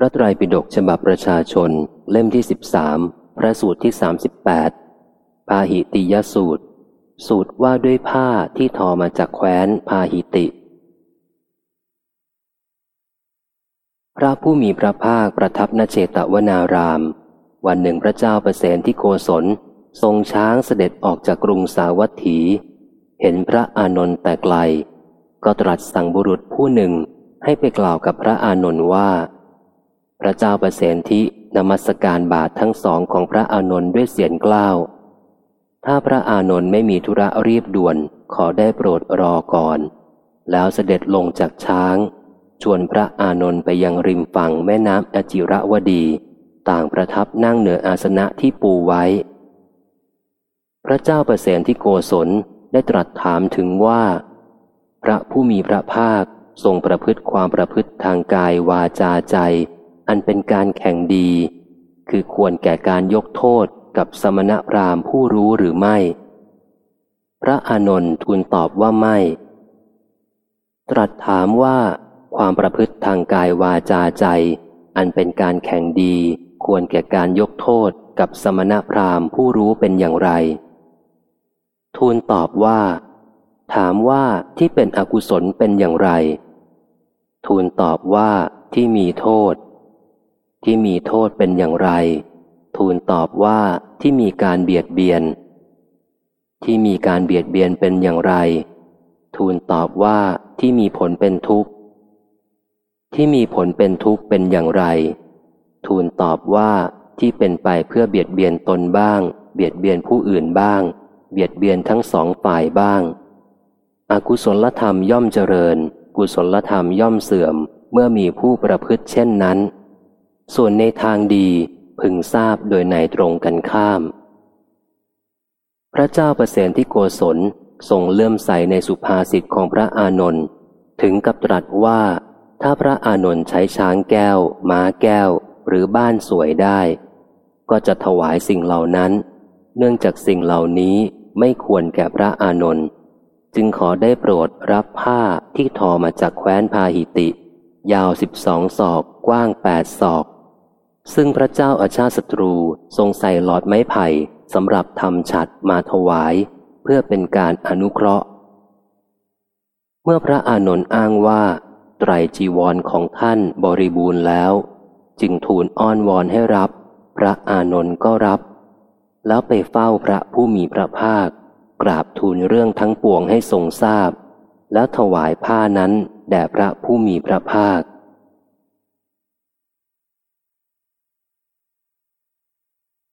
พระไตรปิฎกฉบับประชาชน เล่มที่สิบสามพระสูตรที่สามสิบแปดพาหิติยสูตร สูตรว่าด้วยผ้าที่ทอมาจากแคว้นพาหิติ พระผู้มีพระภาคประทับนเชตวนาราม วันหนึ่งพระเจ้าประเสนที่โกศลทรงช้างเสด็จออกจากกรุงสาวัตถี เห็นพระอานนท์แต่ไกล ก็ตรัสสั่งบุรุษผู้หนึ่งให้ไปกล่าวกับพระอานนท์ว่า พระเจ้าประเสนที่นมัสการบาททั้งสองของพระอานนท์ด้วยเสียงกล้าว ถ้าพระอานนท์ไม่มีธุระรีบด่วนขอได้โปรดรอก่อน แล้วเสด็จลงจากช้าง ชวนพระอานนท์ไปยังริมฝั่งแม่น้ำอจิระวดี ต่างประทับนั่งเหนืออาสนะที่ปูไว้ พระเจ้าประเสนที่โกศลได้ตรัสถามถึงว่า พระผู้มีพระภาคทรงประพฤติความประพฤติทางกายวาจาใจ อันเป็นการแข่งดี คือควรแก่การยกโทษกับสมณพราหมณ์ผู้รู้หรือไม่ พระอานนท์ทูลตอบว่าไม่ ตรัสถามว่า ความประพฤติทางกายวาจาใจ อันเป็นการแข่งดี ควรแก่การยกโทษกับสมณพราหมณ์ผู้รู้เป็นอย่างไร ทูลตอบว่า ถามว่าที่เป็นอกุศลเป็นอย่างไร ทูลตอบว่าที่มีโทษ ที่มีโทษเป็นอย่างไร ทูลตอบว่าที่มีการเบียดเบียน ที่มีการเบียดเบียนเป็นอย่างไร ทูลตอบว่าที่มีผลเป็นทุกข์ ที่มีผลเป็นทุกข์เป็นอย่างไร ทูลตอบว่าที่เป็นไปเพื่อเบียดเบียนตนบ้าง เบียดเบียนผู้อื่นบ้าง เบียดเบียนทั้งสองฝ่ายบ้าง อากุศลธรรมย่อมเจริญ กุศลธรรมย่อมเสื่อม เมื่อมีผู้ประพฤติเช่นนั้น ส่วนในทางดีพึงทราบโดยในตรงกันข้าม พระเจ้าประเสนที่โกศลทรงเลื่อมใสในสุภาษิตของพระอานนท์ถึงกับตรัสว่า ถ้าพระอานนท์ใช้ช้างแก้ว ม้าแก้ว หรือบ้านสวยได้ ก็จะถวายสิ่งเหล่านั้น เนื่องจากสิ่งเหล่านี้ไม่ควรแก่พระอานนท์จึงขอได้โปรดรับผ้าที่ทอมาจากแคว้นพาหิติ ยาวสิบสองศอก กว้างแปดศอก ซึ่งพระเจ้าอาชาติศัตรูทรงใส่หลอดไม้ไผ่สำหรับทำฉัดมาถวาย เพื่อเป็นการอนุเคราะห์ เมื่อพระอานนท์อ้างว่า ไตรจีวรของท่านบริบูรณ์แล้ว จึงทูลอ้อนวอนให้รับ พระอานนท์ก็รับ แล้วไปเฝ้าพระผู้มีพระภาค กราบทูลเรื่องทั้งปวงให้ทรงทราบ แล้วถวายผ้านั้นแด่พระผู้มีพระภาค